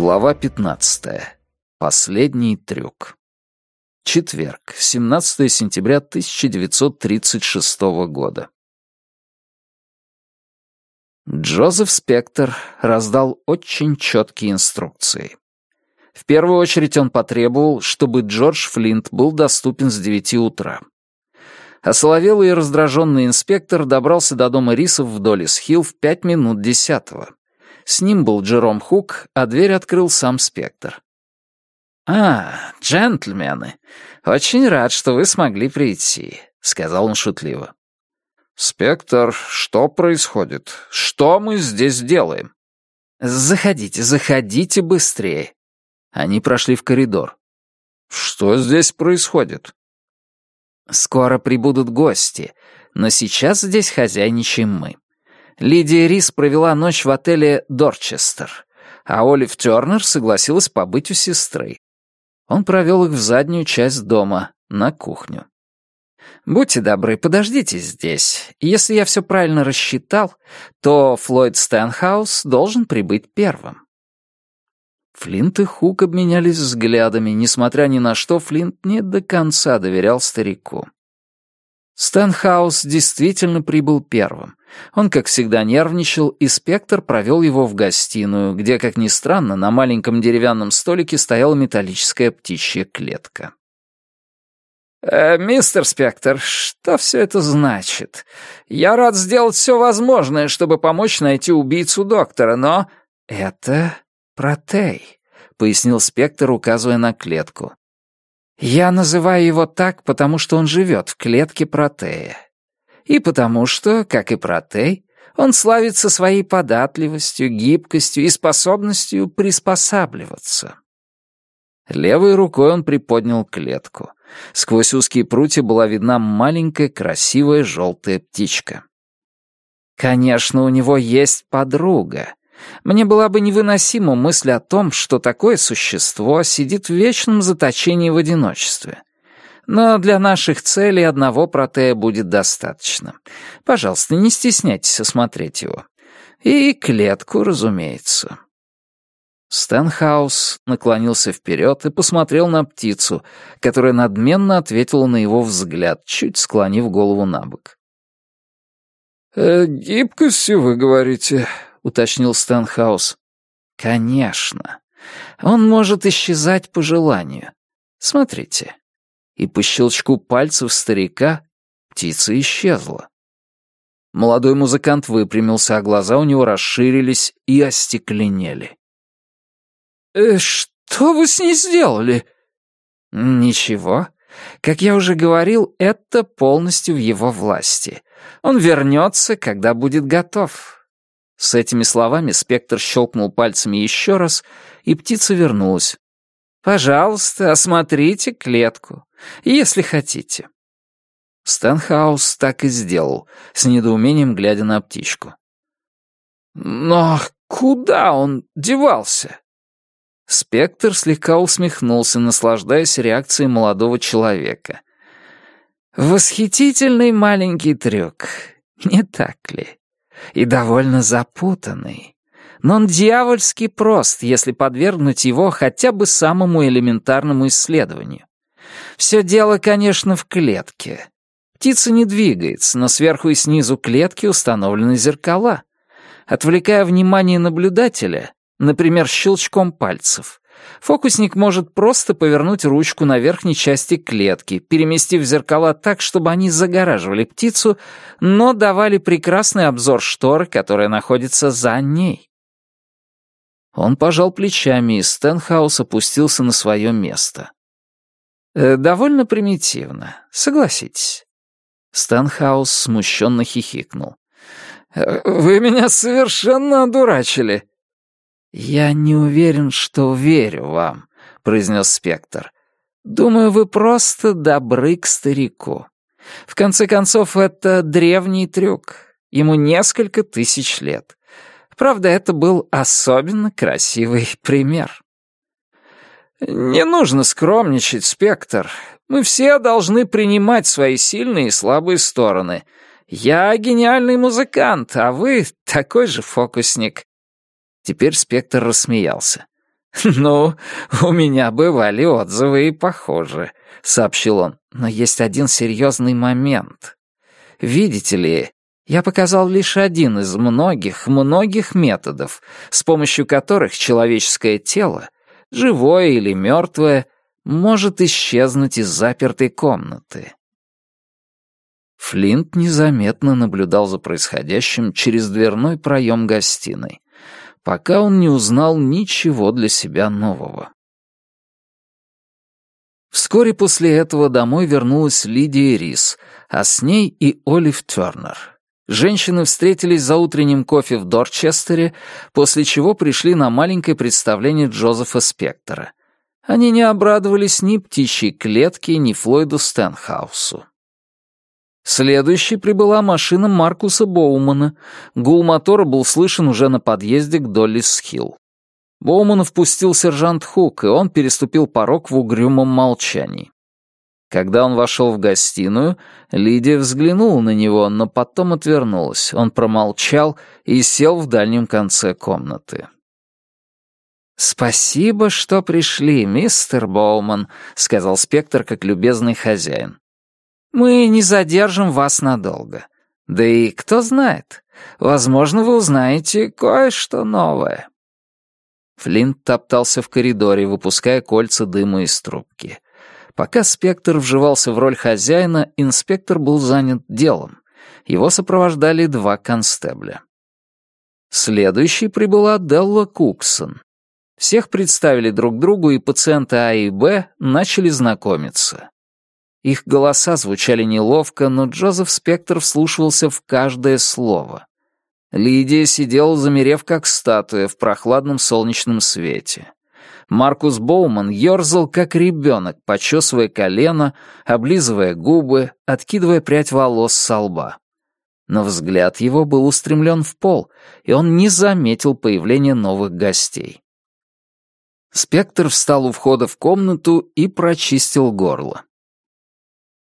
Глава 15. Последний трюк. Четверг, 17 сентября 1936 года. Джозеф Спектр раздал очень четкие инструкции. В первую очередь он потребовал, чтобы Джордж Флинт был доступен с 9 утра. Осоловелый и раздраженный инспектор добрался до дома Рисов в Доллис-Хилл в пять минут десятого. С ним был Джером Хук, а дверь открыл сам Спектр. «А, джентльмены, очень рад, что вы смогли прийти», — сказал он шутливо. «Спектр, что происходит? Что мы здесь делаем?» «Заходите, заходите быстрее». Они прошли в коридор. «Что здесь происходит?» «Скоро прибудут гости, но сейчас здесь хозяйничаем мы. Лидия Рис провела ночь в отеле «Дорчестер», а Олив Тёрнер согласилась побыть у сестры. Он провел их в заднюю часть дома, на кухню. «Будьте добры, подождите здесь. Если я все правильно рассчитал, то Флойд Стэнхаус должен прибыть первым». Флинт и Хук обменялись взглядами, несмотря ни на что, Флинт не до конца доверял старику. Стэнхаус действительно прибыл первым. Он, как всегда, нервничал, и Спектр провел его в гостиную, где, как ни странно, на маленьком деревянном столике стояла металлическая птичья клетка. «Э, «Мистер Спектр, что все это значит? Я рад сделать все возможное, чтобы помочь найти убийцу доктора, но...» «Это протей», — пояснил Спектр, указывая на клетку. Я называю его так, потому что он живет в клетке протея. И потому что, как и протей, он славится своей податливостью, гибкостью и способностью приспосабливаться. Левой рукой он приподнял клетку. Сквозь узкие прутья была видна маленькая красивая желтая птичка. Конечно, у него есть подруга, мне была бы невыносима мысль о том, что такое существо сидит в вечном заточении в одиночестве. Но для наших целей одного протея будет достаточно. Пожалуйста, не стесняйтесь осмотреть его. И клетку, разумеется. Стэнхаус наклонился вперед и посмотрел на птицу, которая надменно ответила на его взгляд, чуть склонив голову на бок. «Э, «Гибкостью, вы говорите?» — уточнил Стэнхаус. «Конечно. Он может исчезать по желанию. Смотрите». И по щелчку пальцев старика птица исчезла. Молодой музыкант выпрямился, а глаза у него расширились и остекленели. «Э, «Что вы с ней сделали?» «Ничего. Как я уже говорил, это полностью в его власти. Он вернется, когда будет готов. С этими словами Спектр щелкнул пальцами еще раз, и птица вернулась. «Пожалуйста, осмотрите клетку, если хотите». Стэнхаус так и сделал, с недоумением глядя на птичку. «Но куда он девался?» Спектр слегка усмехнулся, наслаждаясь реакцией молодого человека. «Восхитительный маленький трюк, не так ли?» И довольно запутанный. Но он дьявольски прост, если подвергнуть его хотя бы самому элементарному исследованию. Все дело, конечно, в клетке. Птица не двигается, но сверху и снизу клетки установлены зеркала. Отвлекая внимание наблюдателя, например, щелчком пальцев, Фокусник может просто повернуть ручку на верхней части клетки, переместив зеркала так, чтобы они загораживали птицу, но давали прекрасный обзор шторы, которая находится за ней. Он пожал плечами, и Стэнхаус опустился на свое место. «Э, «Довольно примитивно, согласитесь». Стэнхаус смущенно хихикнул. «Э, «Вы меня совершенно одурачили». «Я не уверен, что верю вам», — произнес Спектр. «Думаю, вы просто добры к старику. В конце концов, это древний трюк. Ему несколько тысяч лет. Правда, это был особенно красивый пример». «Не нужно скромничать, Спектр. Мы все должны принимать свои сильные и слабые стороны. Я гениальный музыкант, а вы такой же фокусник. Теперь Спектр рассмеялся. «Ну, у меня бывали отзывы и похожи», — сообщил он. «Но есть один серьезный момент. Видите ли, я показал лишь один из многих-многих методов, с помощью которых человеческое тело, живое или мертвое, может исчезнуть из запертой комнаты. Флинт незаметно наблюдал за происходящим через дверной проем гостиной, пока он не узнал ничего для себя нового. Вскоре после этого домой вернулась Лидия Рис, а с ней и Олив Тернер. Женщины встретились за утренним кофе в Дорчестере, после чего пришли на маленькое представление Джозефа Спектора. Они не обрадовались ни птичьей клетке, ни Флойду Стэнхаусу. Следующей прибыла машина Маркуса Боумана. Гул мотора был слышен уже на подъезде к Доллис-Хилл. Боумана впустил сержант Хук, и он переступил порог в угрюмом молчании. Когда он вошел в гостиную, Лидия взглянула на него, но потом отвернулась. Он промолчал и сел в дальнем конце комнаты. «Спасибо, что пришли, мистер Боуман», — сказал Спектр как любезный хозяин. «Мы не задержим вас надолго. Да и кто знает, возможно, вы узнаете кое-что новое». Флинт топтался в коридоре, выпуская кольца дыма из трубки. Пока Спектр вживался в роль хозяина, инспектор был занят делом. Его сопровождали два констебля. Следующей прибыла Делла Куксон. Всех представили друг другу, и пациенты А и Б начали знакомиться. Их голоса звучали неловко, но Джозеф Спектр вслушивался в каждое слово. Лидия сидела, замерев как статуя в прохладном солнечном свете. Маркус Боуман ерзал, как ребенок, почесывая колено, облизывая губы, откидывая прядь волос со лба. Но взгляд его был устремлен в пол, и он не заметил появления новых гостей. Спектр встал у входа в комнату и прочистил горло.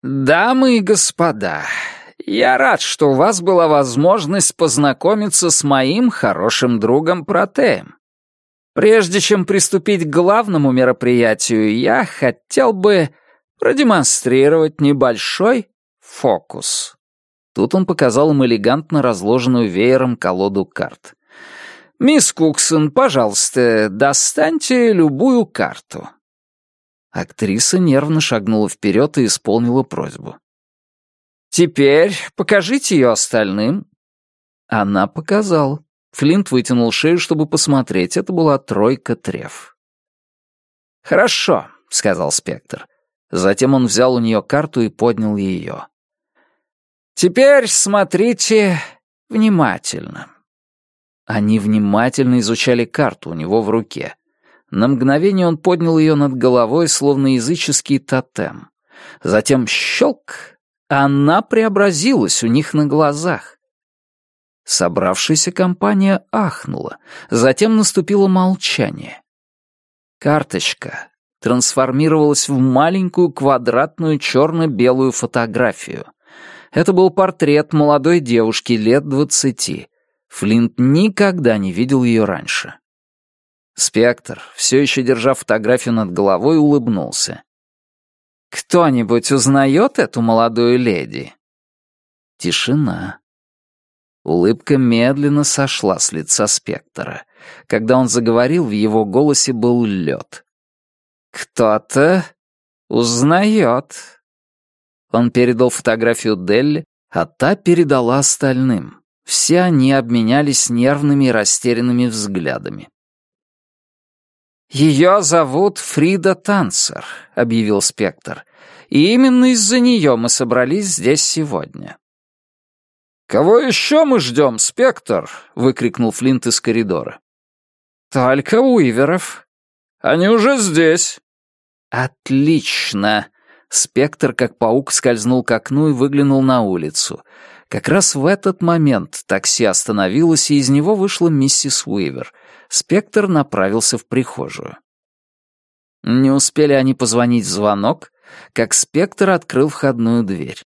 «Дамы и господа, я рад, что у вас была возможность познакомиться с моим хорошим другом Протеем. Прежде чем приступить к главному мероприятию, я хотел бы продемонстрировать небольшой фокус. Тут он показал им элегантно разложенную веером колоду карт. «Мисс Куксон, пожалуйста, достаньте любую карту». Актриса нервно шагнула вперед и исполнила просьбу. «Теперь покажите ее остальным». Она показала. Флинт вытянул шею, чтобы посмотреть. Это была тройка треф. «Хорошо», — сказал Спектр. Затем он взял у нее карту и поднял ее. «Теперь смотрите внимательно». Они внимательно изучали карту у него в руке. На мгновение он поднял ее над головой, словно языческий тотем. Затем щелк, она преобразилась у них на глазах. Собравшаяся компания ахнула, затем наступило молчание. Карточка трансформировалась в маленькую квадратную черно-белую фотографию. Это был портрет молодой девушки лет двадцати. Флинт никогда не видел ее раньше. Спектр, все еще держа фотографию над головой, улыбнулся. «Кто-нибудь узнает эту молодую леди?» Тишина. Улыбка медленно сошла с лица Спектора. Когда он заговорил, в его голосе был лед. «Кто-то узнает». Он передал фотографию Делли, а та передала остальным. Все они обменялись нервными и растерянными взглядами. «Ее зовут Фрида Танцер», — объявил Спектр. «И именно из-за нее мы собрались здесь сегодня. «Кого еще мы ждем, Спектр?» — выкрикнул Флинт из коридора. «Только Уиверов. Они уже здесь». «Отлично!» Спектр, как паук, скользнул к окну и выглянул на улицу. Как раз в этот момент такси остановилось, и из него вышла миссис Уивер. Спектр направился в прихожую. Не успели они позвонить в звонок, как Спектр открыл входную дверь.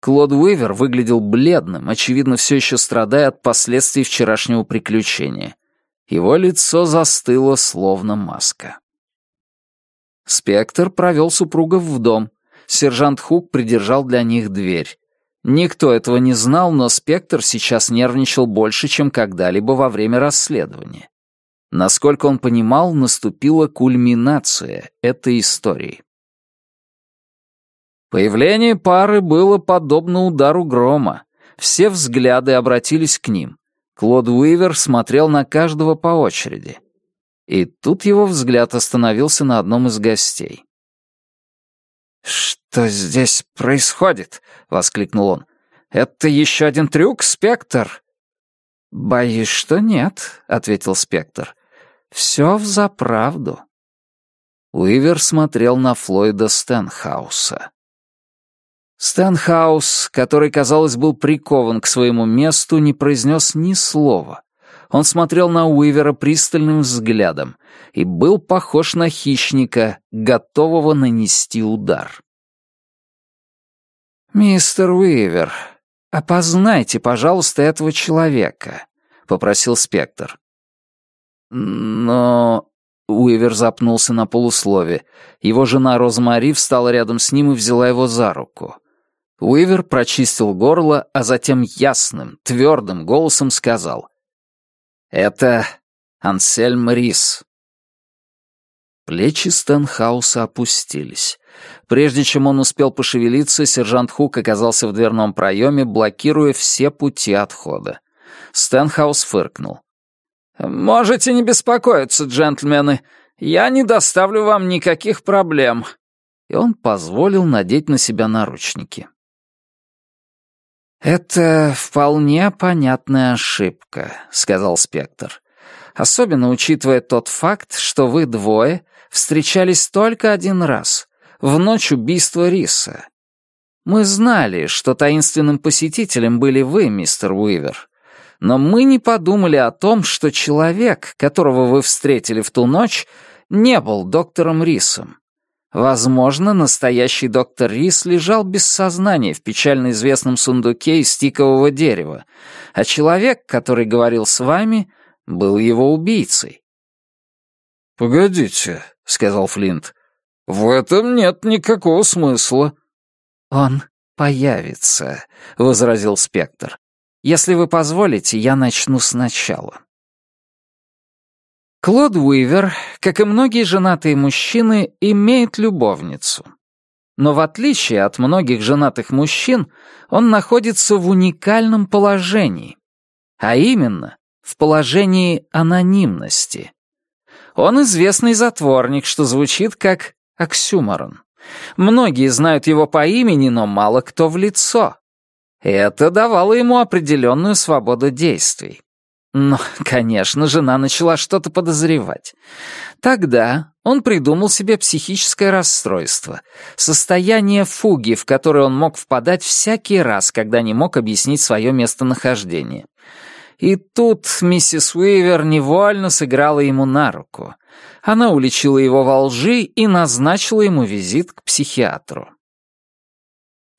Клод Уивер выглядел бледным, очевидно, все еще страдая от последствий вчерашнего приключения. Его лицо застыло, словно маска. Спектр провел супругов в дом. Сержант Хук придержал для них дверь. Никто этого не знал, но Спектр сейчас нервничал больше, чем когда-либо во время расследования. Насколько он понимал, наступила кульминация этой истории. Появление пары было подобно удару грома. Все взгляды обратились к ним. Клод Уивер смотрел на каждого по очереди. И тут его взгляд остановился на одном из гостей. «Что здесь происходит?» — воскликнул он. «Это еще один трюк, Спектр?» «Боюсь, что нет», — ответил Спектр. «Все взаправду». Уивер смотрел на Флойда Стэнхауса. Стэнхаус, который, казалось, был прикован к своему месту, не произнес ни слова. Он смотрел на Уивера пристальным взглядом и был похож на хищника, готового нанести удар. «Мистер Уивер, опознайте, пожалуйста, этого человека», — попросил Спектр. «Но...» — Уивер запнулся на полуслове. Его жена Розмари встала рядом с ним и взяла его за руку. Уивер прочистил горло, а затем ясным, твердым голосом сказал. «Это Ансельм Рис». Плечи Стэнхауса опустились. Прежде чем он успел пошевелиться, сержант Хук оказался в дверном проеме, блокируя все пути отхода. Стэнхаус фыркнул. «Можете не беспокоиться, джентльмены. Я не доставлю вам никаких проблем». И он позволил надеть на себя наручники. «Это вполне понятная ошибка», — сказал Спектр. «Особенно учитывая тот факт, что вы двое встречались только один раз, в ночь убийства Риса. Мы знали, что таинственным посетителем были вы, мистер Уивер, но мы не подумали о том, что человек, которого вы встретили в ту ночь, не был доктором Рисом. Возможно, настоящий доктор Рис лежал без сознания в печально известном сундуке из тикового дерева, а человек, который говорил с вами, был его убийцей. «Погодите», — сказал Флинт, — «в этом нет никакого смысла». «Он появится», — возразил Спектр. «Если вы позволите, я начну сначала». Клод Уивер, как и многие женатые мужчины, имеет любовницу. Но в отличие от многих женатых мужчин, он находится в уникальном положении. А именно, в положении анонимности. Он известный затворник, что звучит как оксюморон. Многие знают его по имени, но мало кто в лицо. Это давало ему определенную свободу действий. Но, конечно, жена начала что-то подозревать. Тогда он придумал себе психическое расстройство, состояние фуги, в которое он мог впадать всякий раз, когда не мог объяснить свое местонахождение. И тут миссис Уивер невольно сыграла ему на руку. Она уличила его во лжи и назначила ему визит к психиатру.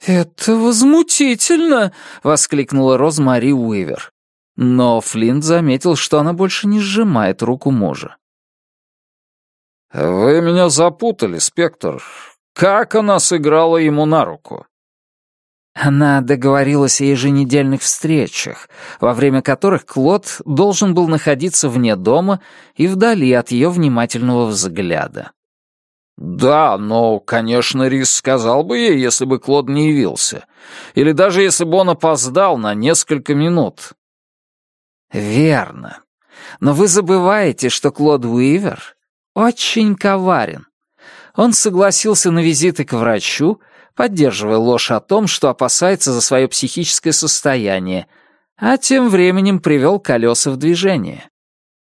«Это возмутительно!» — воскликнула Розмари Уивер. Но Флинт заметил, что она больше не сжимает руку мужа. «Вы меня запутали, Спектр. Как она сыграла ему на руку?» Она договорилась о еженедельных встречах, во время которых Клод должен был находиться вне дома и вдали от ее внимательного взгляда. «Да, но, конечно, Рис сказал бы ей, если бы Клод не явился. Или даже если бы он опоздал на несколько минут. «Верно. Но вы забываете, что Клод Уивер очень коварен. Он согласился на визиты к врачу, поддерживая ложь о том, что опасается за свое психическое состояние, а тем временем привел колеса в движение.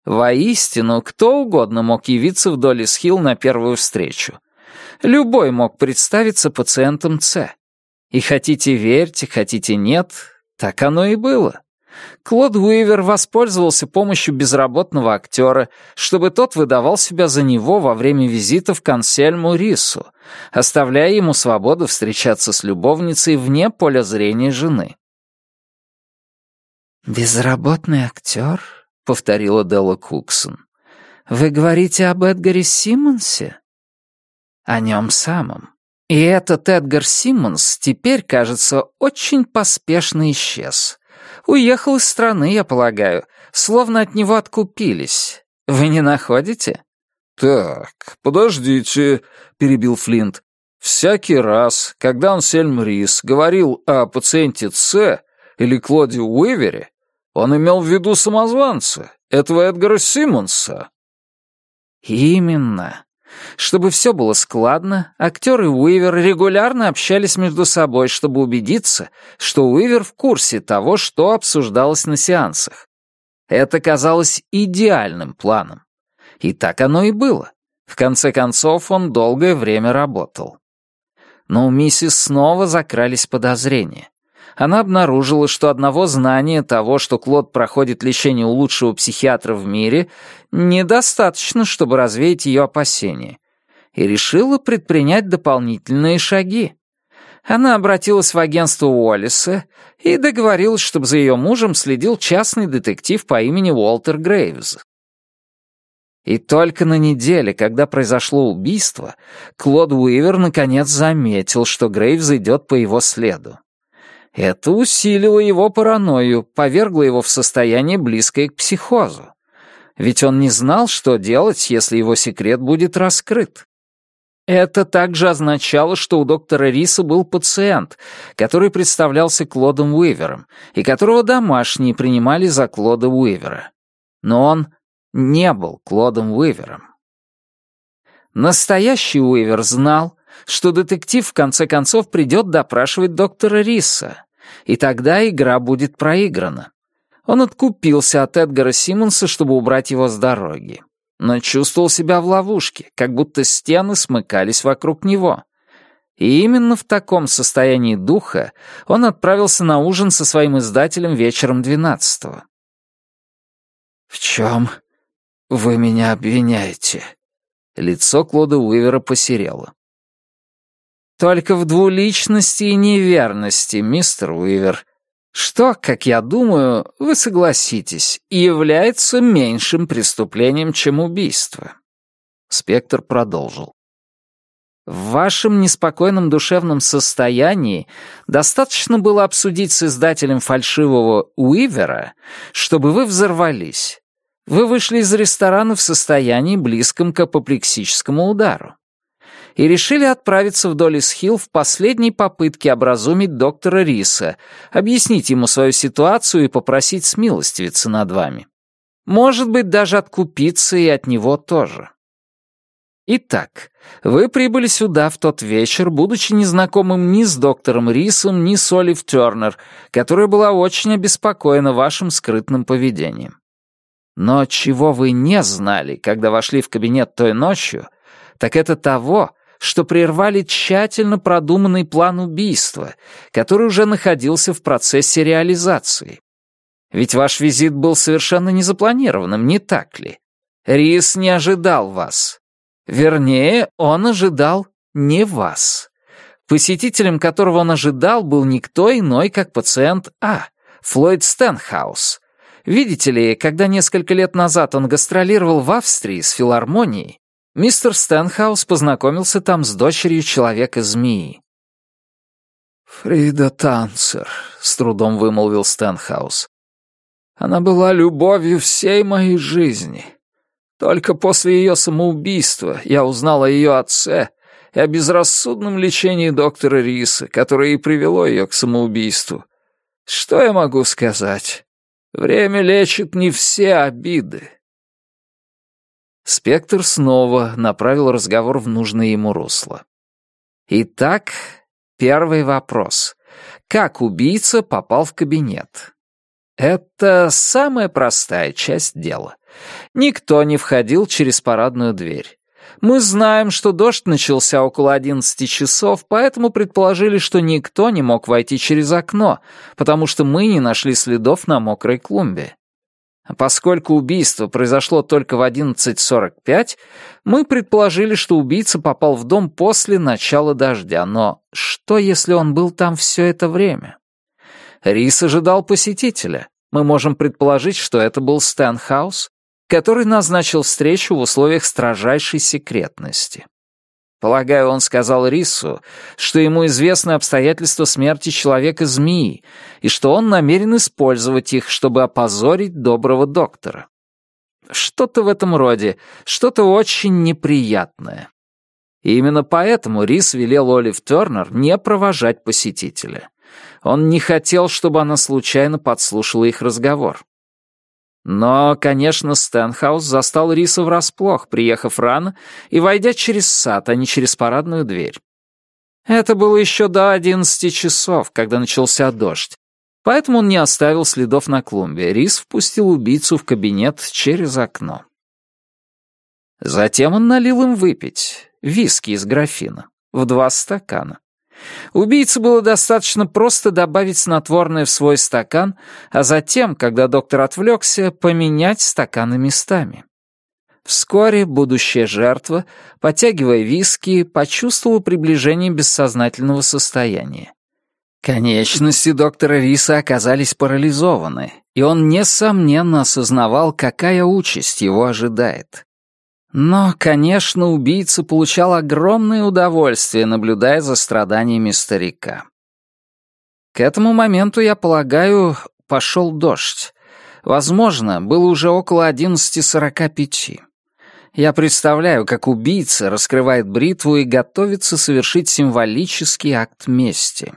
Воистину, кто угодно мог явиться в Доллис Хилл на первую встречу. Любой мог представиться пациентом С. И хотите верьте, хотите нет, так оно и было. Клод Уивер воспользовался помощью безработного актера, чтобы тот выдавал себя за него во время визитов к Ансельму Рису, оставляя ему свободу встречаться с любовницей вне поля зрения жены. «Безработный актер?» — повторила Делла Куксон. «Вы говорите об Эдгаре Симмонсе?» «О нем самом. И этот Эдгар Симмонс теперь, кажется, очень поспешно исчез. Уехал из страны, я полагаю, словно от него откупились. Вы не находите?» «Так, подождите», — перебил Флинт. «Всякий раз, когда Ансельм Рис говорил о пациенте С или Клоде Уивере, он имел в виду самозванца, этого Эдгара Симмонса». «Именно. Чтобы все было складно, актеры Уивер регулярно общались между собой, чтобы убедиться, что Уивер в курсе того, что обсуждалось на сеансах. Это казалось идеальным планом. И так оно и было. В конце концов, он долгое время работал. Но у миссис снова закрались подозрения. Она обнаружила, что одного знания того, что Клод проходит лечение у лучшего психиатра в мире, недостаточно, чтобы развеять ее опасения, и решила предпринять дополнительные шаги. Она обратилась в агентство Уоллиса и договорилась, чтобы за ее мужем следил частный детектив по имени Уолтер Грейвз. И только на неделе, когда произошло убийство, Клод Уивер наконец заметил, что Грейвз идет по его следу. Это усилило его паранойю, повергло его в состояние, близкое к психозу. Ведь он не знал, что делать, если его секрет будет раскрыт. Это также означало, что у доктора Риса был пациент, который представлялся Клодом Уивером, и которого домашние принимали за Клода Уивера. Но он не был Клодом Уивером. Настоящий Уивер знал, что детектив в конце концов придет допрашивать доктора Риса, и тогда игра будет проиграна. Он откупился от Эдгара Симмонса, чтобы убрать его с дороги, но чувствовал себя в ловушке, как будто стены смыкались вокруг него. И именно в таком состоянии духа он отправился на ужин со своим издателем вечером двенадцатого. «В чем вы меня обвиняете?» Лицо Клода Уивера посерело. Только в двуличности и неверности, мистер Уивер. Что, как я думаю, вы согласитесь, является меньшим преступлением, чем убийство. Спектр продолжил. В вашем неспокойном душевном состоянии достаточно было обсудить с издателем фальшивого Уивера, чтобы вы взорвались. Вы вышли из ресторана в состоянии, близком к апоплексическому удару и решили отправиться в Доллис-Хилл в последней попытке образумить доктора Риса, объяснить ему свою ситуацию и попросить смилостивиться над вами. Может быть, даже откупиться и от него тоже. Итак, вы прибыли сюда в тот вечер, будучи незнакомым ни с доктором Рисом, ни с Олив Тернер, которая была очень обеспокоена вашим скрытным поведением. Но чего вы не знали, когда вошли в кабинет той ночью, так это того, что прервали тщательно продуманный план убийства, который уже находился в процессе реализации. Ведь ваш визит был совершенно незапланированным, не так ли? Рис не ожидал вас. Вернее, он ожидал не вас. Посетителем, которого он ожидал, был никто иной, как пациент А, Флойд Стенхаус. Видите ли, когда несколько лет назад он гастролировал в Австрии с филармонией, Мистер Стэнхаус познакомился там с дочерью Человека-змеи. «Фрида Танцер», — с трудом вымолвил Стэнхаус. «Она была любовью всей моей жизни. Только после ее самоубийства я узнал о ее отце и о безрассудном лечении доктора Риса, которое и привело ее к самоубийству. Что я могу сказать? Время лечит не все обиды». Спектр снова направил разговор в нужное ему русло. Итак, первый вопрос. Как убийца попал в кабинет? Это самая простая часть дела. Никто не входил через парадную дверь. Мы знаем, что дождь начался около одиннадцати часов, поэтому предположили, что никто не мог войти через окно, потому что мы не нашли следов на мокрой клумбе. А поскольку убийство произошло только в 11.45, мы предположили, что убийца попал в дом после начала дождя. Но что, если он был там все это время? Рис ожидал посетителя. Мы можем предположить, что это был Стэнхаус, который назначил встречу в условиях строжайшей секретности. Полагаю, он сказал Рису, что ему известны обстоятельства смерти человека-змеи, и что он намерен использовать их, чтобы опозорить доброго доктора. Что-то в этом роде, что-то очень неприятное. И именно поэтому Рис велел Олив Тернер не провожать посетителя. Он не хотел, чтобы она случайно подслушала их разговор. Но, конечно, Стэнхаус застал Риса врасплох, приехав рано и войдя через сад, а не через парадную дверь. Это было еще до одиннадцати часов, когда начался дождь. Поэтому он не оставил следов на клумбе. Рис впустил убийцу в кабинет через окно. Затем он налил им выпить виски из графина в два стакана. Убийце было достаточно просто добавить снотворное в свой стакан, а затем, когда доктор отвлекся, поменять стаканы местами. Вскоре будущая жертва, потягивая виски, почувствовала приближение бессознательного состояния. Конечности доктора Риса оказались парализованы, и он, несомненно, осознавал, какая участь его ожидает. Но, конечно, убийца получал огромное удовольствие, наблюдая за страданиями старика. К этому моменту, я полагаю, пошел дождь. Возможно, было уже около 11.45. Я представляю, как убийца раскрывает бритву и готовится совершить символический акт мести.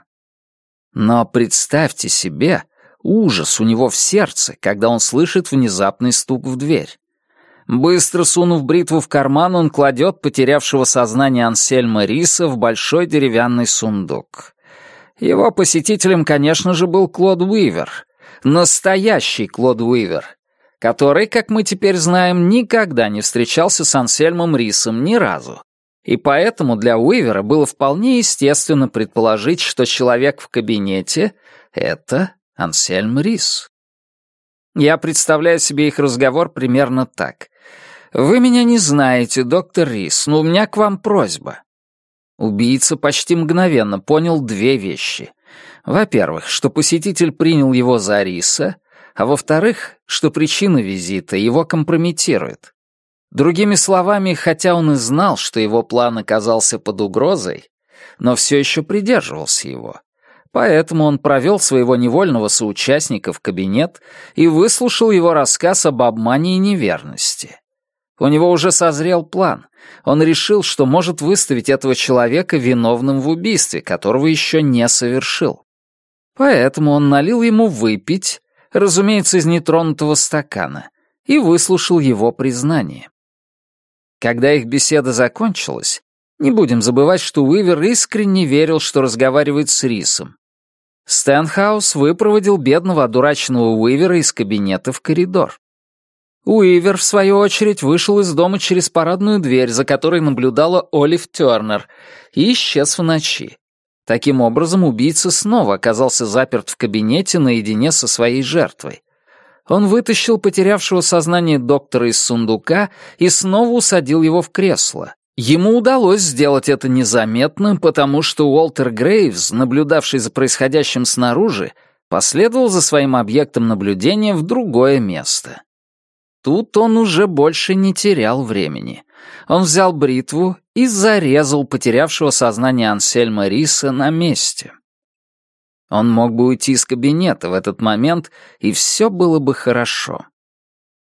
Но представьте себе ужас у него в сердце, когда он слышит внезапный стук в дверь. Быстро сунув бритву в карман, он кладет потерявшего сознание Ансельма Риса в большой деревянный сундук. Его посетителем, конечно же, был Клод Уивер. Настоящий Клод Уивер, который, как мы теперь знаем, никогда не встречался с Ансельмом Рисом ни разу. И поэтому для Уивера было вполне естественно предположить, что человек в кабинете — это Ансельм Рис. Я представляю себе их разговор примерно так. «Вы меня не знаете, доктор Рис, но у меня к вам просьба». Убийца почти мгновенно понял две вещи. Во-первых, что посетитель принял его за Риса, а во-вторых, что причина визита его компрометирует. Другими словами, хотя он и знал, что его план оказался под угрозой, но все еще придерживался его. Поэтому он провел своего невольного соучастника в кабинет и выслушал его рассказ об обмане и неверности. У него уже созрел план. Он решил, что может выставить этого человека виновным в убийстве, которого еще не совершил. Поэтому он налил ему выпить, разумеется, из нетронутого стакана, и выслушал его признание. Когда их беседа закончилась, не будем забывать, что Уивер искренне верил, что разговаривает с Рисом. Стэнхаус выпроводил бедного одураченного Уивера из кабинета в коридор. Уивер, в свою очередь, вышел из дома через парадную дверь, за которой наблюдала Олив Тернер, и исчез в ночи. Таким образом, убийца снова оказался заперт в кабинете наедине со своей жертвой. Он вытащил потерявшего сознание доктора из сундука и снова усадил его в кресло. Ему удалось сделать это незаметно, потому что Уолтер Грейвс, наблюдавший за происходящим снаружи, последовал за своим объектом наблюдения в другое место. Тут он уже больше не терял времени. Он взял бритву и зарезал потерявшего сознание Ансельма Риса на месте. Он мог бы уйти из кабинета в этот момент, и все было бы хорошо.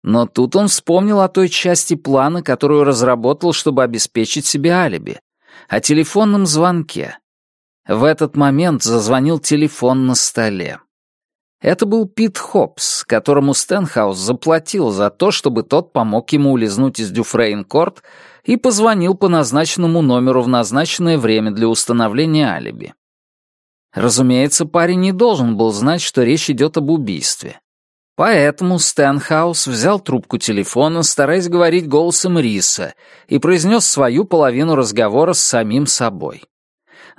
Но тут он вспомнил о той части плана, которую разработал, чтобы обеспечить себе алиби, о телефонном звонке. В этот момент зазвонил телефон на столе. Это был Пит Хопс, которому Стэнхаус заплатил за то, чтобы тот помог ему улизнуть из Дюфрейн-Корт и позвонил по назначенному номеру в назначенное время для установления алиби. Разумеется, парень не должен был знать, что речь идет об убийстве. Поэтому Стэнхаус взял трубку телефона, стараясь говорить голосом Риса, и произнес свою половину разговора с самим собой.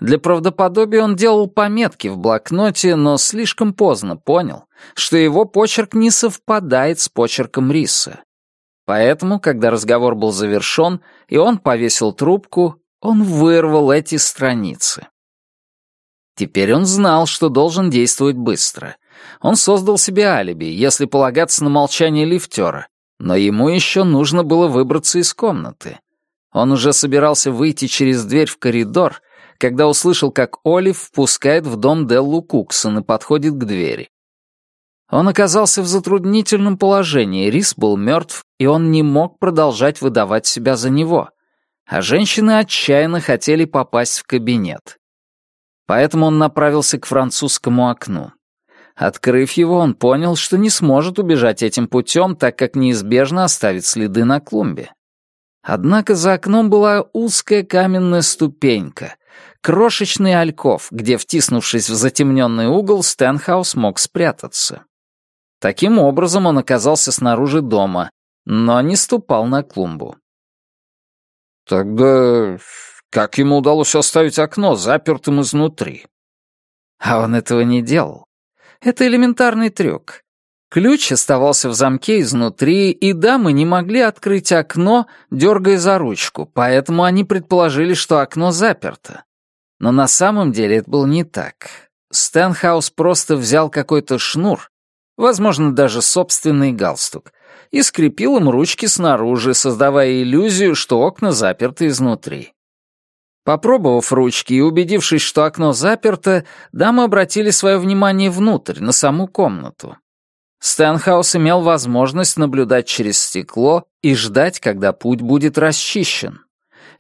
Для правдоподобия он делал пометки в блокноте, но слишком поздно понял, что его почерк не совпадает с почерком Риса. Поэтому, когда разговор был завершен, и он повесил трубку, он вырвал эти страницы. Теперь он знал, что должен действовать быстро. Он создал себе алиби, если полагаться на молчание лифтера, но ему еще нужно было выбраться из комнаты. Он уже собирался выйти через дверь в коридор, когда услышал, как Олив впускает в дом Деллу Куксон и подходит к двери. Он оказался в затруднительном положении, Рис был мертв, и он не мог продолжать выдавать себя за него. А женщины отчаянно хотели попасть в кабинет. Поэтому он направился к французскому окну. Открыв его, он понял, что не сможет убежать этим путем, так как неизбежно оставит следы на клумбе. Однако за окном была узкая каменная ступенька, крошечный альков, где, втиснувшись в затемненный угол, Стэнхаус мог спрятаться. Таким образом он оказался снаружи дома, но не ступал на клумбу. «Тогда как ему удалось оставить окно запертым изнутри?» А он этого не делал. Это элементарный трюк. Ключ оставался в замке изнутри, и дамы не могли открыть окно, дергая за ручку, поэтому они предположили, что окно заперто. Но на самом деле это было не так. Стэнхаус просто взял какой-то шнур, возможно, даже собственный галстук, и скрепил им ручки снаружи, создавая иллюзию, что окна заперты изнутри. Попробовав ручки и убедившись, что окно заперто, дамы обратили свое внимание внутрь, на саму комнату. Стэнхаус имел возможность наблюдать через стекло и ждать, когда путь будет расчищен.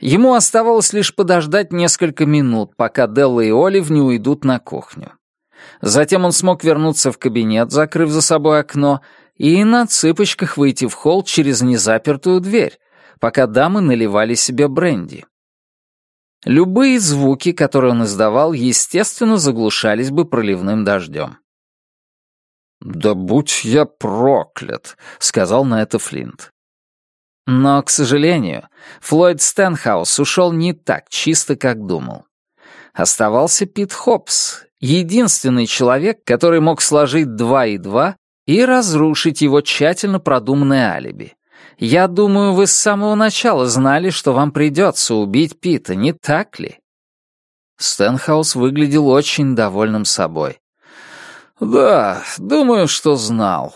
Ему оставалось лишь подождать несколько минут, пока Делла и Олив не уйдут на кухню. Затем он смог вернуться в кабинет, закрыв за собой окно, и на цыпочках выйти в холл через незапертую дверь, пока дамы наливали себе бренди. Любые звуки, которые он издавал, естественно, заглушались бы проливным дождем. «Да будь я проклят», — сказал на это Флинт. Но, к сожалению, Флойд Стэнхаус ушел не так чисто, как думал. Оставался Пит Хопс, единственный человек, который мог сложить два и два и разрушить его тщательно продуманное алиби. Я думаю, вы с самого начала знали, что вам придется убить Пита, не так ли?» Стэнхаус выглядел очень довольным собой. «Да, думаю, что знал».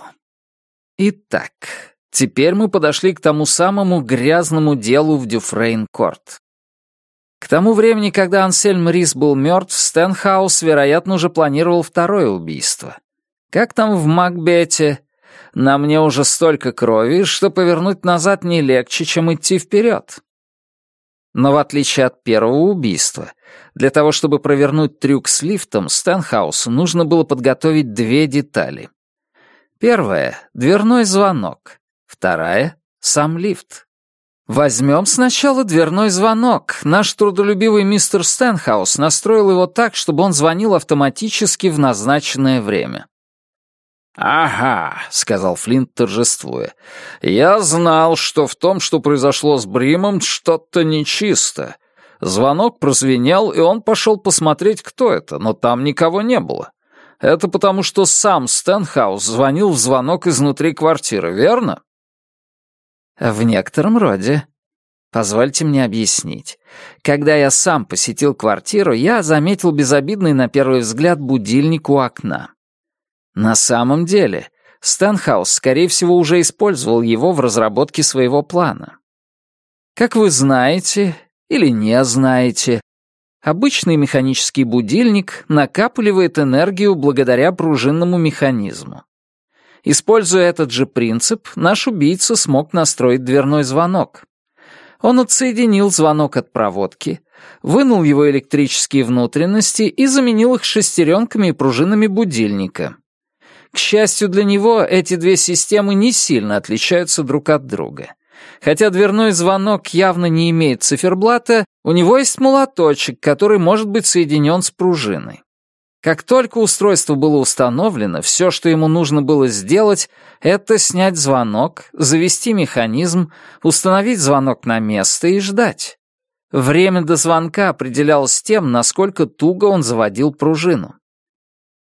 Итак, теперь мы подошли к тому самому грязному делу в Дюфрейн-Корт. К тому времени, когда Ансельм Рис был мертв, Стэнхаус, вероятно, уже планировал второе убийство. Как там в Макбете? На мне уже столько крови, что повернуть назад не легче, чем идти вперед. Но в отличие от первого убийства, для того, чтобы провернуть трюк с лифтом, Стэнхаусу нужно было подготовить две детали. Первая — дверной звонок. Вторая — сам лифт. Возьмем сначала дверной звонок. Наш трудолюбивый мистер Стэнхаус настроил его так, чтобы он звонил автоматически в назначенное время. «Ага», — сказал Флинт, торжествуя. «Я знал, что в том, что произошло с Бримом, что-то нечисто. Звонок прозвенел, и он пошел посмотреть, кто это, но там никого не было. Это потому, что сам Стэнхаус звонил в звонок изнутри квартиры, верно?» «В некотором роде. Позвольте мне объяснить. Когда я сам посетил квартиру, я заметил безобидный на первый взгляд будильник у окна. На самом деле, Стэнхаус, скорее всего, уже использовал его в разработке своего плана. Как вы знаете или не знаете, обычный механический будильник накапливает энергию благодаря пружинному механизму. Используя этот же принцип, наш убийца смог настроить дверной звонок. Он отсоединил звонок от проводки, вынул его электрические внутренности и заменил их шестеренками и пружинами будильника. К счастью для него, эти две системы не сильно отличаются друг от друга. Хотя дверной звонок явно не имеет циферблата, у него есть молоточек, который может быть соединен с пружиной. Как только устройство было установлено, все, что ему нужно было сделать, это снять звонок, завести механизм, установить звонок на место и ждать. Время до звонка определялось тем, насколько туго он заводил пружину.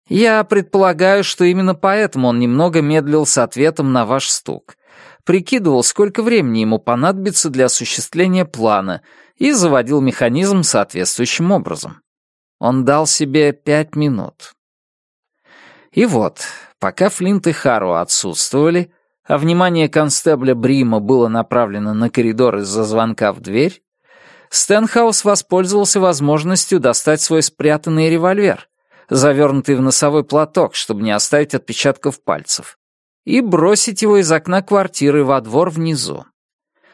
Я предполагаю, что именно поэтому он немного медлил с ответом на ваш стук. Прикидывал, сколько времени ему понадобится для осуществления плана, и заводил механизм соответствующим образом. Он дал себе пять минут. И вот, пока Флинт и Хару отсутствовали, а внимание констебля Брима было направлено на коридор из-за звонка в дверь, Стэнхаус воспользовался возможностью достать свой спрятанный револьвер, завернутый в носовой платок, чтобы не оставить отпечатков пальцев, и бросить его из окна квартиры во двор внизу.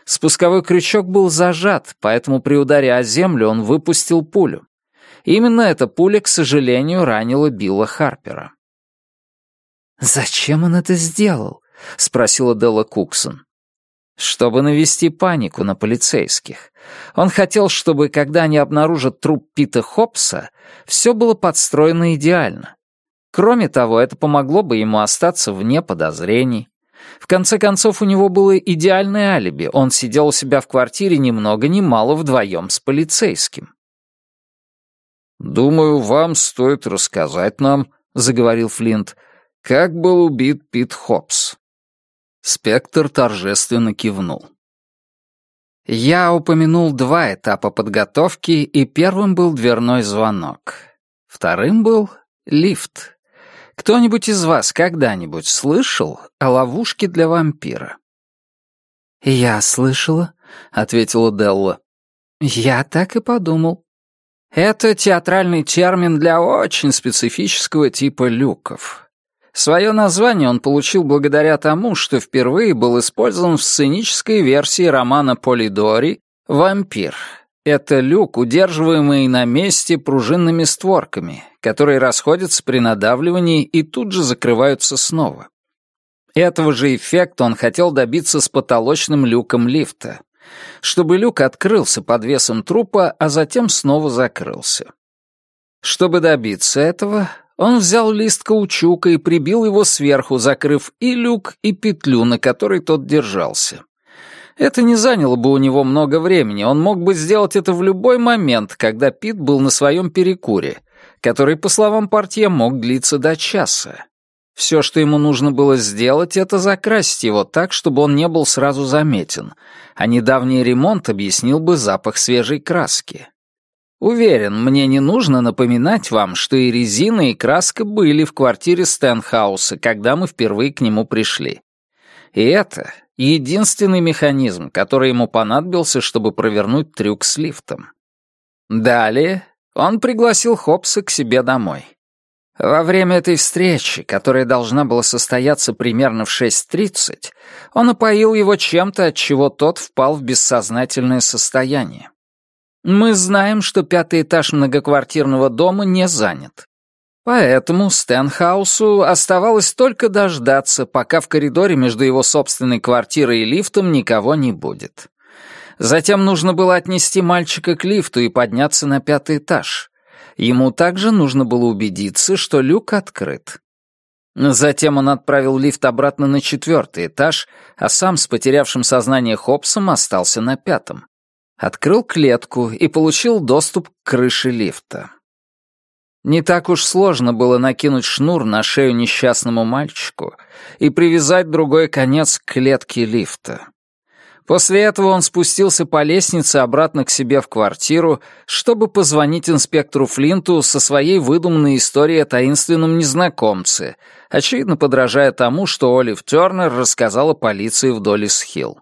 Спусковой крючок был зажат, поэтому при ударе о землю он выпустил пулю. Именно эта пуля, к сожалению, ранила Билла Харпера. «Зачем он это сделал?» — спросила Делла Куксон. «Чтобы навести панику на полицейских. Он хотел, чтобы, когда они обнаружат труп Пита Хопса, все было подстроено идеально. Кроме того, это помогло бы ему остаться вне подозрений. В конце концов, у него было идеальное алиби. Он сидел у себя в квартире ни много ни мало вдвоем с полицейским. «Думаю, вам стоит рассказать нам», — заговорил Флинт, — «как был убит Пит Хопс». Спектр торжественно кивнул. Я упомянул два этапа подготовки, и первым был дверной звонок. Вторым был лифт. Кто-нибудь из вас когда-нибудь слышал о ловушке для вампира? «Я слышала», — ответила Делла. «Я так и подумал». Это театральный термин для очень специфического типа люков. Свое название он получил благодаря тому, что впервые был использован в сценической версии романа Полидори «Вампир». Это люк, удерживаемый на месте пружинными створками, которые расходятся при надавливании и тут же закрываются снова. Этого же эффекта он хотел добиться с потолочным люком лифта, чтобы люк открылся под весом трупа, а затем снова закрылся. Чтобы добиться этого, он взял лист каучука и прибил его сверху, закрыв и люк, и петлю, на которой тот держался. Это не заняло бы у него много времени, он мог бы сделать это в любой момент, когда Пит был на своем перекуре, который, по словам портье, мог длиться до часа. Все, что ему нужно было сделать, это закрасить его так, чтобы он не был сразу заметен, а недавний ремонт объяснил бы запах свежей краски. Уверен, мне не нужно напоминать вам, что и резина, и краска были в квартире Стэнхауса, когда мы впервые к нему пришли. И это единственный механизм, который ему понадобился, чтобы провернуть трюк с лифтом. Далее он пригласил Хопса к себе домой. Во время этой встречи, которая должна была состояться примерно в 6.30, он опоил его чем-то, от чего тот впал в бессознательное состояние. Мы знаем, что пятый этаж многоквартирного дома не занят. Поэтому Стэнхаусу оставалось только дождаться, пока в коридоре между его собственной квартирой и лифтом никого не будет. Затем нужно было отнести мальчика к лифту и подняться на пятый этаж. Ему также нужно было убедиться, что люк открыт. Затем он отправил лифт обратно на четвертый этаж, а сам с потерявшим сознание Хопсом остался на пятом. Открыл клетку и получил доступ к крыше лифта. Не так уж сложно было накинуть шнур на шею несчастному мальчику и привязать другой конец к клетке лифта. После этого он спустился по лестнице обратно к себе в квартиру, чтобы позвонить инспектору Флинту со своей выдуманной историей о таинственном незнакомце, очевидно подражая тому, что Олив Тернер рассказала полиции в Доллис-Хилл.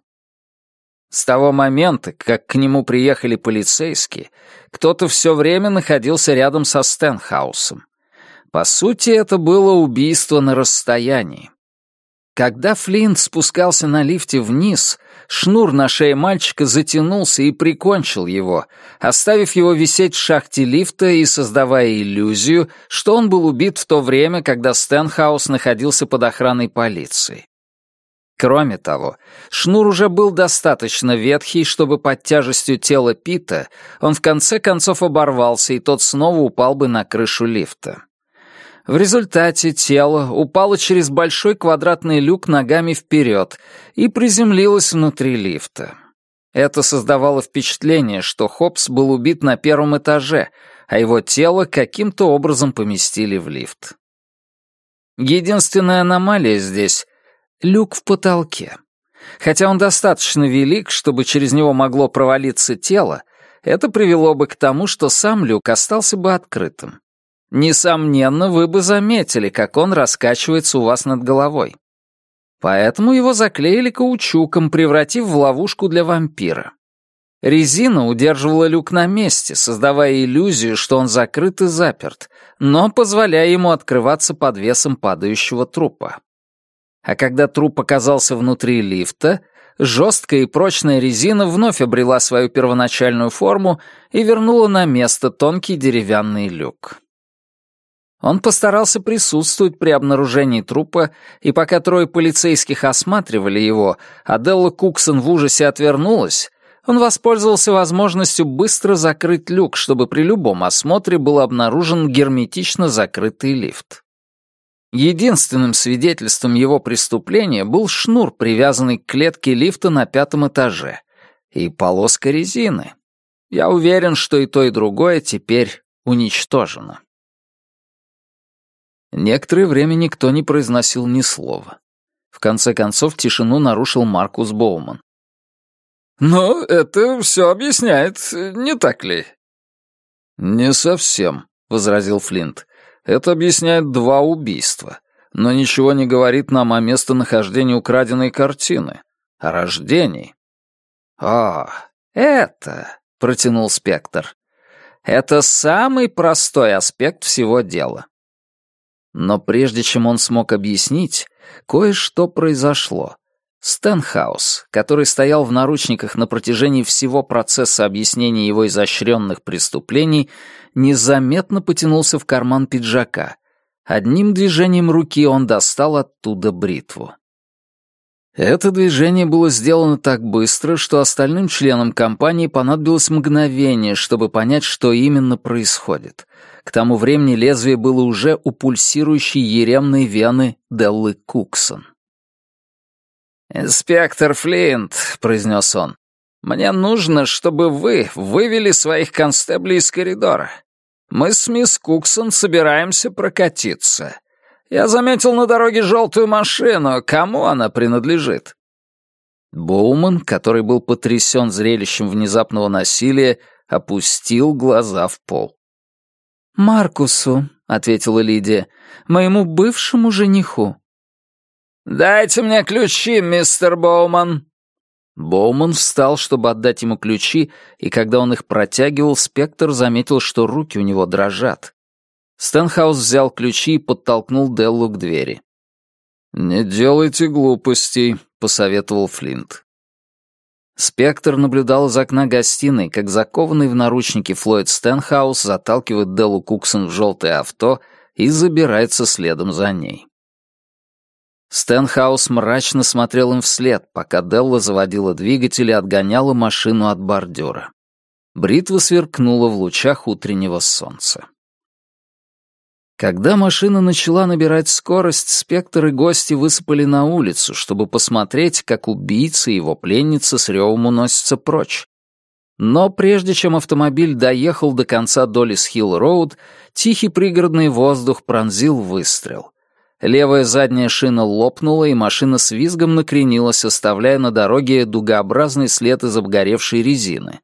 С того момента, как к нему приехали полицейские, кто-то все время находился рядом со Стенхаусом. По сути, это было убийство на расстоянии. Когда Флинт спускался на лифте вниз, шнур на шее мальчика затянулся и прикончил его, оставив его висеть в шахте лифта и создавая иллюзию, что он был убит в то время, когда Стенхаус находился под охраной полиции. Кроме того, шнур уже был достаточно ветхий, чтобы под тяжестью тела Пита он в конце концов оборвался, и тот снова упал бы на крышу лифта. В результате тело упало через большой квадратный люк ногами вперед и приземлилось внутри лифта. Это создавало впечатление, что Хопс был убит на первом этаже, а его тело каким-то образом поместили в лифт. Единственная аномалия здесь люк в потолке. Хотя он достаточно велик, чтобы через него могло провалиться тело, это привело бы к тому, что сам люк остался бы открытым. Несомненно, вы бы заметили, как он раскачивается у вас над головой. Поэтому его заклеили каучуком, превратив в ловушку для вампира. Резина удерживала люк на месте, создавая иллюзию, что он закрыт и заперт, но позволяя ему открываться под весом падающего трупа. А когда труп оказался внутри лифта, жесткая и прочная резина вновь обрела свою первоначальную форму и вернула на место тонкий деревянный люк. Он постарался присутствовать при обнаружении трупа, и пока трое полицейских осматривали его, а Делла Куксон в ужасе отвернулась, он воспользовался возможностью быстро закрыть люк, чтобы при любом осмотре был обнаружен герметично закрытый лифт. Единственным свидетельством его преступления был шнур, привязанный к клетке лифта на пятом этаже, и полоска резины. Я уверен, что и то, и другое теперь уничтожено. Некоторое время никто не произносил ни слова. В конце концов тишину нарушил Маркус Боуман. «Ну, это все объясняет, не так ли?» «Не совсем», — возразил Флинт. «Это объясняет два убийства, но ничего не говорит нам о местонахождении украденной картины, о рождении». «О, это...» — протянул Спектр. «Это самый простой аспект всего дела». Но прежде чем он смог объяснить, кое-что произошло. Стенхаус, который стоял в наручниках на протяжении всего процесса объяснения его изощренных преступлений, незаметно потянулся в карман пиджака. Одним движением руки он достал оттуда бритву. Это движение было сделано так быстро, что остальным членам компании понадобилось мгновение, чтобы понять, что именно происходит. К тому времени лезвие было уже у пульсирующей еремной вены Деллы Куксон. «Инспектор Флинт», — произнес он, — «мне нужно, чтобы вы вывели своих констеблей из коридора. Мы с мисс Куксон собираемся прокатиться. Я заметил на дороге желтую машину. Кому она принадлежит?» Боуман, который был потрясен зрелищем внезапного насилия, опустил глаза в пол. «Маркусу», — ответила Лидия, — «моему бывшему жениху». «Дайте мне ключи, мистер Боуман». Боуман встал, чтобы отдать ему ключи, и когда он их протягивал, Спектр заметил, что руки у него дрожат. Стэнхаус взял ключи и подтолкнул Деллу к двери. «Не делайте глупостей», — посоветовал Флинт. Спектр наблюдал из окна гостиной, как закованный в наручники Флойд Стэнхаус заталкивает Деллу Куксон в желтое авто и забирается следом за ней. Стэнхаус мрачно смотрел им вслед, пока Делла заводила двигатель и отгоняла машину от бордюра. Бритва сверкнула в лучах утреннего солнца. Когда машина начала набирать скорость, спектр и гости высыпали на улицу, чтобы посмотреть, как убийца и его пленница с ревом уносятся прочь. Но прежде чем автомобиль доехал до конца Долис Хилл Роуд, тихий пригородный воздух пронзил выстрел. Левая задняя шина лопнула, и машина с визгом накренилась, оставляя на дороге дугообразный след из обгоревшей резины.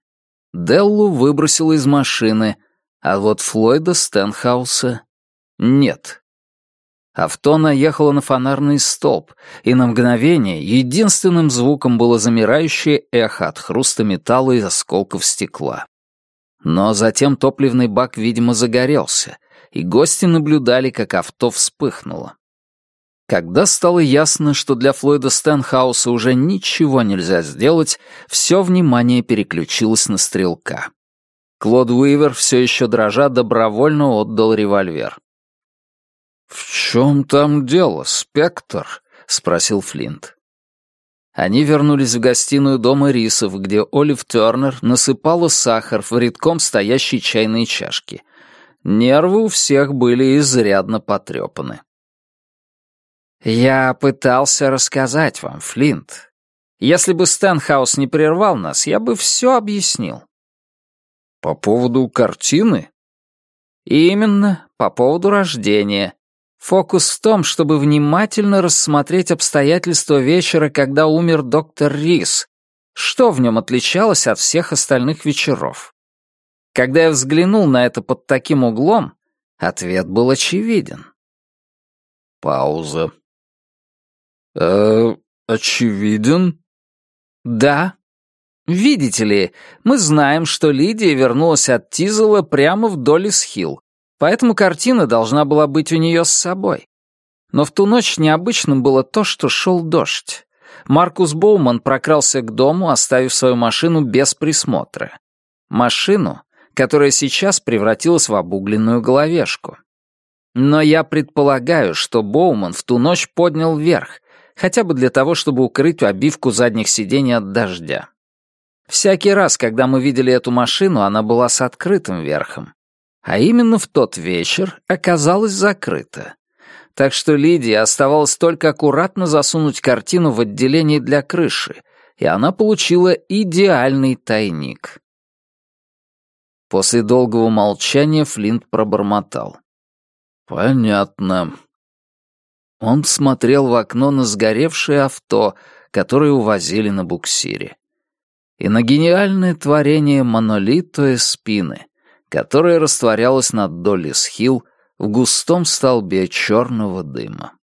Деллу выбросила из машины, а вот Флойда Стэнхауса нет. Авто наехало на фонарный столб, и на мгновение единственным звуком было замирающее эхо от хруста металла и осколков стекла. Но затем топливный бак, видимо, загорелся, и гости наблюдали, как авто вспыхнуло. Когда стало ясно, что для Флойда Стэнхауса уже ничего нельзя сделать, все внимание переключилось на стрелка. Клод Уивер, все еще дрожа, добровольно отдал револьвер. «В чем там дело, Спектр?» — спросил Флинт. Они вернулись в гостиную дома Рисов, где Олив Тернер насыпала сахар в редком стоящие чайные чашки. Нервы у всех были изрядно потрепаны. «Я пытался рассказать вам, Флинт. Если бы Стэнхаус не прервал нас, я бы все объяснил». «По поводу картины?» «Именно, по поводу рождения. Фокус в том, чтобы внимательно рассмотреть обстоятельства вечера, когда умер доктор Рис. Что в нем отличалось от всех остальных вечеров? Когда я взглянул на это под таким углом, Ответ был очевиден. Пауза. «Э, очевиден?» «Да. Видите ли, мы знаем, что Лидия вернулась от Тизела прямо в Доллис-Хилл, поэтому картина должна была быть у нее с собой. Но в ту ночь необычным было то, что шел дождь. Маркус Боуман прокрался к дому, оставив свою машину без присмотра. Машину, которая сейчас превратилась в обугленную головешку. Но я предполагаю, что Боуман в ту ночь поднял вверх, хотя бы для того, чтобы укрыть обивку задних сидений от дождя. Всякий раз, когда мы видели эту машину, она была с открытым верхом. А именно в тот вечер оказалась закрыта. Так что Лидии оставалось только аккуратно засунуть картину в отделение для крыши, и она получила идеальный тайник. После долгого молчания Флинт пробормотал. «Понятно». Он смотрел в окно на сгоревшее авто, которое увозили на буксире. И на гениальное творение монолитовой спины, которое растворялось над Доллис-Хилл в густом столбе черного дыма.